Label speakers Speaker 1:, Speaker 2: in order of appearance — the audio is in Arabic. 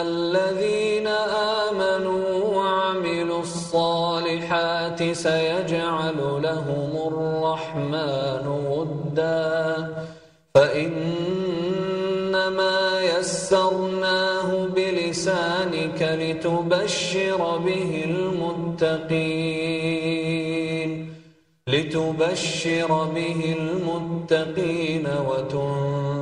Speaker 1: الذين آمنوا وعملوا الصالحات سيجعل لهم الرحمن ودا فإنما يسرناه بلسانك لتبشر به المتقين لتبشر به المتقين وتنذر